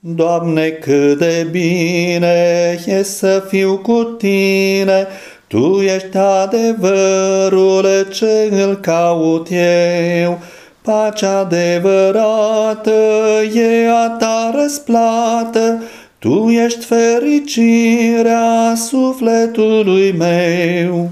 Doamne, cât de bine e să fiu cu Tine, Tu ești adevărul ce îl caut eu. Pacea adevărată e a Ta răsplată, Tu ești fericirea sufletului meu.